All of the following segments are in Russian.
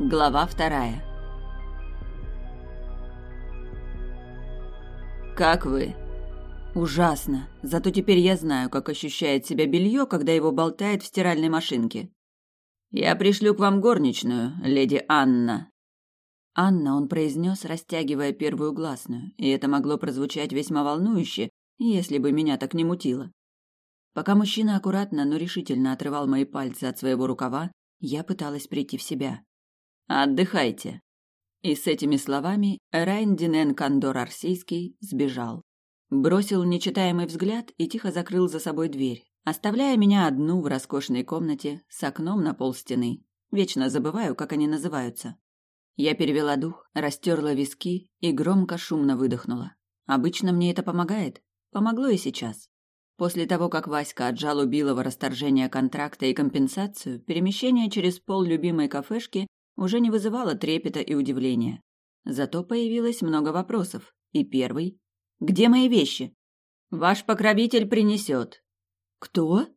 Глава вторая. Как вы? Ужасно. Зато теперь я знаю, как ощущает себя белье, когда его болтает в стиральной машинке. Я пришлю к вам горничную, леди Анна. Анна он произнес, растягивая первую гласную, и это могло прозвучать весьма волнующе, если бы меня так не мутило. Пока мужчина аккуратно, но решительно отрывал мои пальцы от своего рукава, я пыталась прийти в себя. «Отдыхайте». И с этими словами Райн Динен Кандор Арсийский сбежал. Бросил нечитаемый взгляд и тихо закрыл за собой дверь, оставляя меня одну в роскошной комнате с окном на пол стены. Вечно забываю, как они называются. Я перевела дух, растерла виски и громко шумно выдохнула. Обычно мне это помогает. Помогло и сейчас. После того, как Васька отжал у Билова расторжение контракта и компенсацию, перемещение через пол любимой кафешки уже не вызывало трепета и удивления. Зато появилось много вопросов. И первый где мои вещи? Ваш покровитель принесет. Кто?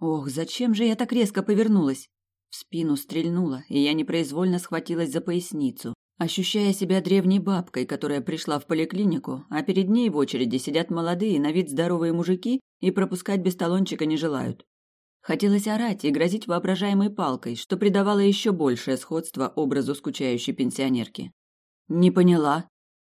Ох, зачем же я так резко повернулась? В спину стрельнула, и я непроизвольно схватилась за поясницу, ощущая себя древней бабкой, которая пришла в поликлинику, а перед ней в очереди сидят молодые, на вид здоровые мужики и пропускать без талончика не желают. Хотелось орать и грозить воображаемой палкой, что придавало еще большее сходство образу скучающей пенсионерки. «Не поняла»,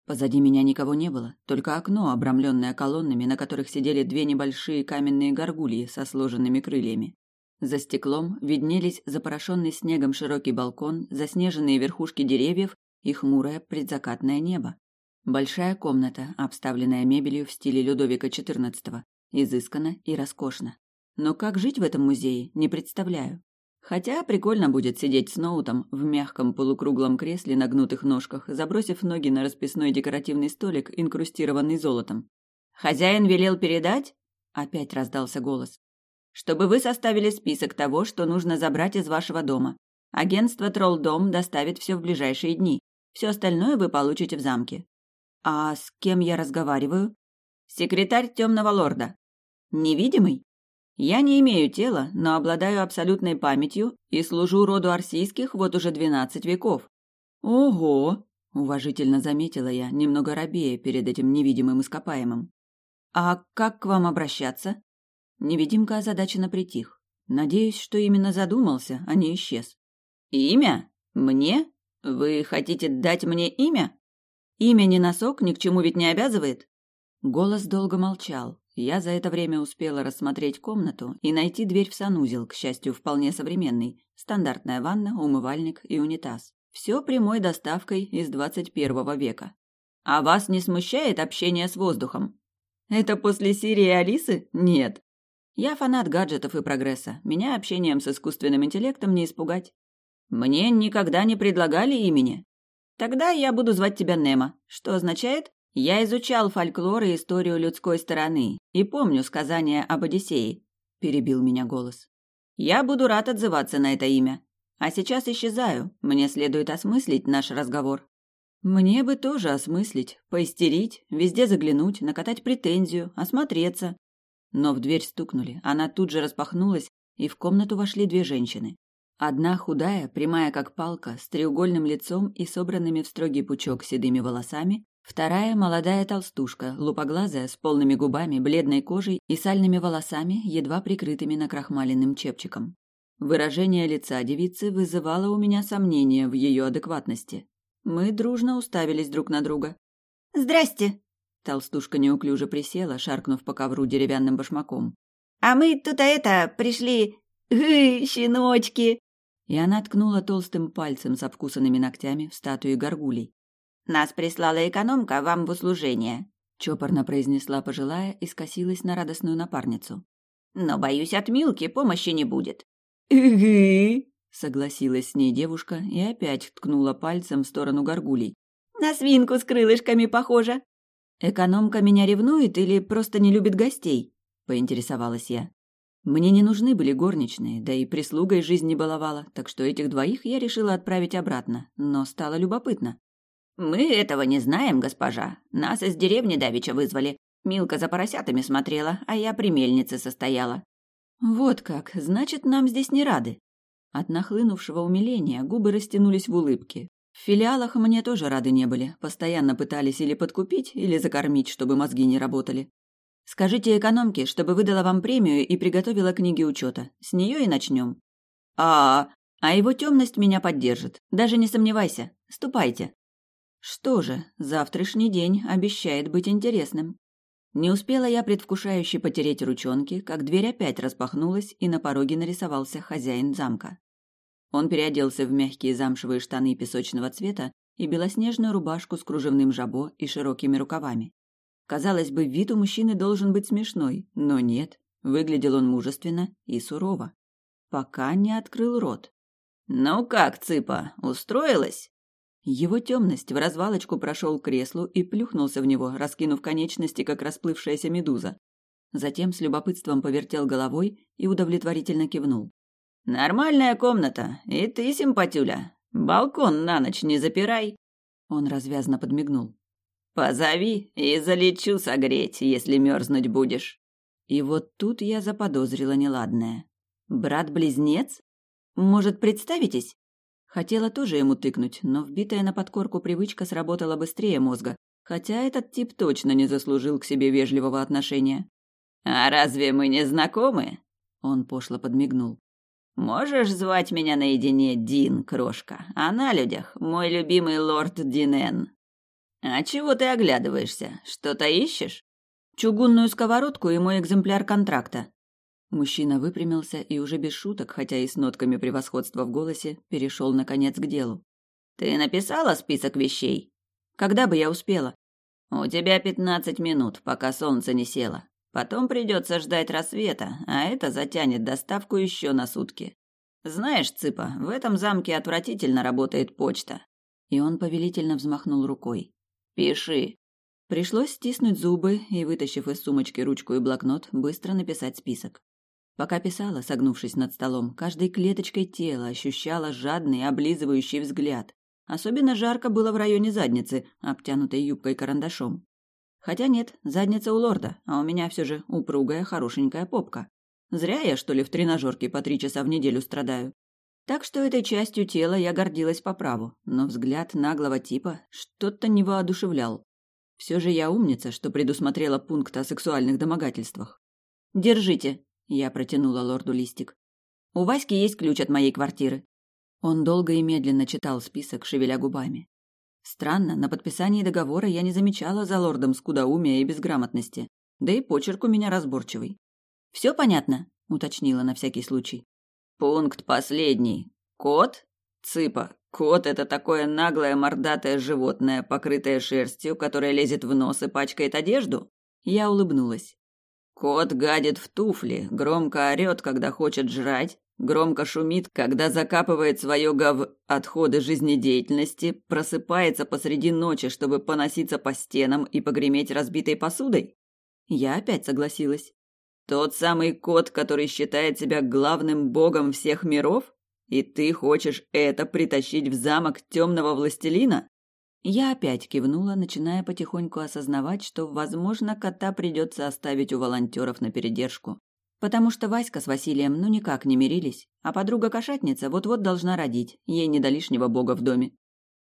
Позади меня никого не было, только окно, обрамленное колоннами, на которых сидели две небольшие каменные горгульи со сложенными крыльями. За стеклом виднелись запорошенный снегом широкий балкон, заснеженные верхушки деревьев и хмурое предзакатное небо. Большая комната, обставленная мебелью в стиле Людовика XIV, изысканно и роскошно. Но как жить в этом музее, не представляю. Хотя прикольно будет сидеть с ноутом в мягком полукруглом кресле на гнутых ножках, забросив ноги на расписной декоративный столик, инкрустированный золотом. «Хозяин велел передать?» — опять раздался голос. «Чтобы вы составили список того, что нужно забрать из вашего дома. Агентство Троллдом доставит все в ближайшие дни. Все остальное вы получите в замке». «А с кем я разговариваю?» «Секретарь темного лорда». «Невидимый?» Я не имею тела, но обладаю абсолютной памятью и служу роду арсийских вот уже двенадцать веков. Ого, уважительно заметила я, немного робея перед этим невидимым ископаемым. А как к вам обращаться? Невидимка озадаченно притих. Надеюсь, что именно задумался, а не исчез. Имя? Мне? Вы хотите дать мне имя? Имя не носок, ни к чему ведь не обязывает. Голос долго молчал, я за это время успела рассмотреть комнату и найти дверь в санузел, к счастью, вполне современный. Стандартная ванна, умывальник и унитаз. Все прямой доставкой из 21 века. А вас не смущает общение с воздухом? Это после серии Алисы? Нет. Я фанат гаджетов и прогресса. Меня общением с искусственным интеллектом не испугать. Мне никогда не предлагали имени. Тогда я буду звать тебя Немо, что означает я изучал фольклор и историю людской стороны и помню сказания об Одиссее, перебил меня голос. Я буду рад отзываться на это имя. А сейчас исчезаю. Мне следует осмыслить наш разговор. Мне бы тоже осмыслить, поистерить, везде заглянуть, накатать претензию, осмотреться. Но в дверь стукнули. Она тут же распахнулась, и в комнату вошли две женщины. Одна худая, прямая как палка, с треугольным лицом и собранными в строгий пучок седыми волосами, Вторая – молодая толстушка, лупоглазая, с полными губами, бледной кожей и сальными волосами, едва прикрытыми накрахмаленным чепчиком. Выражение лица девицы вызывало у меня сомнения в ее адекватности. Мы дружно уставились друг на друга. «Здрасте!» Толстушка неуклюже присела, шаркнув по ковру деревянным башмаком. «А мы тут это, пришли... Гы, щеночки!» И она ткнула толстым пальцем с обкусанными ногтями в статуи горгулей. Нас прислала экономка вам в услужение», — чопорно произнесла пожилая и скосилась на радостную напарницу. «Но, боюсь, от Милки помощи не будет». «Угу», — согласилась с ней девушка и опять ткнула пальцем в сторону горгулей. «На свинку с крылышками похоже». «Экономка меня ревнует или просто не любит гостей?» — поинтересовалась я. Мне не нужны были горничные, да и прислугой жизнь не баловала, так что этих двоих я решила отправить обратно, но стало любопытно. «Мы этого не знаем, госпожа. Нас из деревни давеча вызвали. Милка за поросятами смотрела, а я при мельнице состояла». «Вот как, значит, нам здесь не рады». От нахлынувшего умиления губы растянулись в улыбке. В филиалах мне тоже рады не были, постоянно пытались или подкупить, или закормить, чтобы мозги не работали. Скажите экономке, чтобы выдала вам премию и приготовила книги учета. С нее и начнем. А, а его темность меня поддержит. Даже не сомневайся. Ступайте. Что же, завтрашний день обещает быть интересным. Не успела я предвкушающе потереть ручонки, как дверь опять распахнулась, и на пороге нарисовался хозяин замка. Он переоделся в мягкие замшевые штаны песочного цвета и белоснежную рубашку с кружевным жабо и широкими рукавами. Казалось бы, вид у мужчины должен быть смешной, но нет, выглядел он мужественно и сурово. Пока не открыл рот. «Ну как, цыпа, устроилась?» Его темность в развалочку прошел к креслу и плюхнулся в него, раскинув конечности, как расплывшаяся медуза. Затем с любопытством повертел головой и удовлетворительно кивнул. «Нормальная комната, и ты, симпатюля. Балкон на ночь не запирай». Он развязно подмигнул. «Позови и залечу согреть, если мерзнуть будешь». И вот тут я заподозрила неладное. «Брат-близнец? Может, представитесь?» Хотела тоже ему тыкнуть, но вбитая на подкорку привычка сработала быстрее мозга, хотя этот тип точно не заслужил к себе вежливого отношения. «А разве мы не знакомы?» Он пошло подмигнул. «Можешь звать меня наедине Дин, крошка, а на людях мой любимый лорд Динен». «А чего ты оглядываешься? Что-то ищешь?» «Чугунную сковородку и мой экземпляр контракта», Мужчина выпрямился и уже без шуток, хотя и с нотками превосходства в голосе, перешел наконец к делу. Ты написала список вещей? Когда бы я успела? У тебя пятнадцать минут, пока солнце не село. Потом придется ждать рассвета, а это затянет доставку еще на сутки. Знаешь, Цыпа, в этом замке отвратительно работает почта. И он повелительно взмахнул рукой. Пиши. Пришлось стиснуть зубы и, вытащив из сумочки ручку и блокнот, быстро написать список. Пока писала, согнувшись над столом, каждой клеточкой тела ощущала жадный, облизывающий взгляд. Особенно жарко было в районе задницы, обтянутой юбкой-карандашом. Хотя нет, задница у лорда, а у меня все же упругая, хорошенькая попка. Зря я, что ли, в тренажерке по три часа в неделю страдаю. Так что этой частью тела я гордилась по праву, но взгляд наглого типа что-то не воодушевлял. Все же я умница, что предусмотрела пункт о сексуальных домогательствах. «Держите», я протянула лорду листик. У Васьки есть ключ от моей квартиры. Он долго и медленно читал список, шевеля губами. Странно, на подписании договора я не замечала за лордом скудоумия и безграмотности, да и почерк у меня разборчивый. Все понятно, уточнила на всякий случай. Пункт последний. Кот? Цыпа. Кот – это такое наглое мордатое животное, покрытое шерстью, которое лезет в нос и пачкает одежду? Я улыбнулась. Кот гадит в туфли, громко орет, когда хочет жрать, громко шумит, когда закапывает свое гов... отходы жизнедеятельности, просыпается посреди ночи, чтобы поноситься по стенам и погреметь разбитой посудой? Я опять согласилась. Тот самый кот, который считает себя главным богом всех миров? И ты хочешь это притащить в замок темного властелина? Я опять кивнула, начиная потихоньку осознавать, что, возможно, кота придется оставить у волонтеров на передержку. Потому что Васька с Василием ну никак не мирились, а подруга-кошатница вот-вот должна родить, ей не до лишнего бога в доме.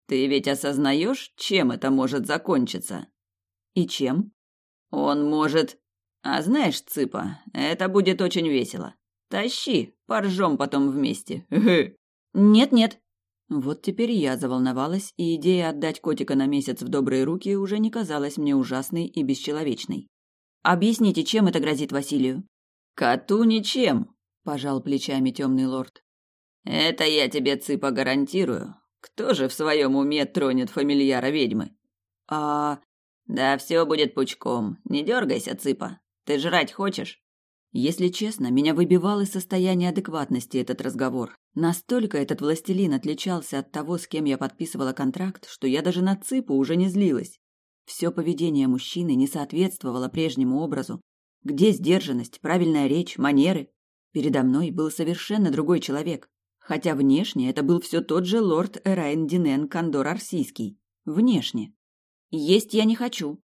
Ты ведь осознаешь, чем это может закончиться? И чем? Он может... А знаешь, Цыпа, это будет очень весело. Тащи, поржем потом вместе. Нет-нет, вот теперь я заволновалась, и идея отдать котика на месяц в добрые руки уже не казалась мне ужасной и бесчеловечной. «Объясните, чем это грозит Василию?» «Коту ничем», – пожал плечами темный лорд. «Это я тебе, цыпа, гарантирую. Кто же в своем уме тронет фамильяра ведьмы?» «А...» «Да все будет пучком. Не дергайся, цыпа. Ты жрать хочешь?» Если честно, меня выбивал из состояния адекватности этот разговор. Настолько этот властелин отличался от того, с кем я подписывала контракт, что я даже на цыпу уже не злилась. Все поведение мужчины не соответствовало прежнему образу. Где сдержанность, правильная речь, манеры? Передо мной был совершенно другой человек. Хотя внешне это был все тот же лорд Эрайн Динен Кондор Арсийский. Внешне. Есть я не хочу.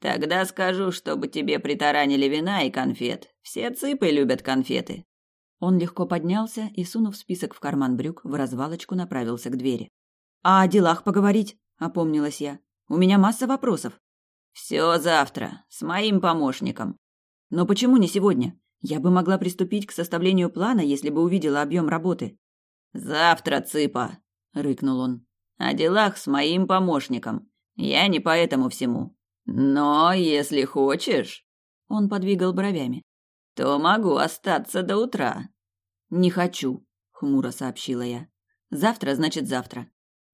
Тогда скажу, чтобы тебе притаранили вина и конфет. Все цыпы любят конфеты. Он легко поднялся и, сунув список в карман брюк, в развалочку направился к двери. «А о делах поговорить?» – опомнилась я. «У меня масса вопросов». «Все завтра, с моим помощником». «Но почему не сегодня? Я бы могла приступить к составлению плана, если бы увидела объем работы». «Завтра, цыпа!» – рыкнул он. «О делах с моим помощником. Я не по этому всему. Но если хочешь...» Он подвигал бровями. «То могу остаться до утра». «Не хочу», — хмуро сообщила я. «Завтра значит завтра».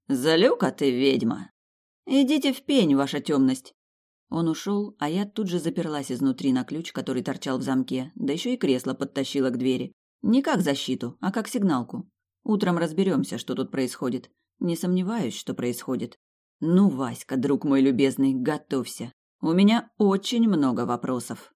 «Залюка ты, ведьма!» «Идите в пень, ваша темность!» Он ушел, а я тут же заперлась изнутри на ключ, который торчал в замке, да еще и кресло подтащила к двери. Не как защиту, а как сигналку. Утром разберемся, что тут происходит. Не сомневаюсь, что происходит. Ну, Васька, друг мой любезный, готовься. У меня очень много вопросов.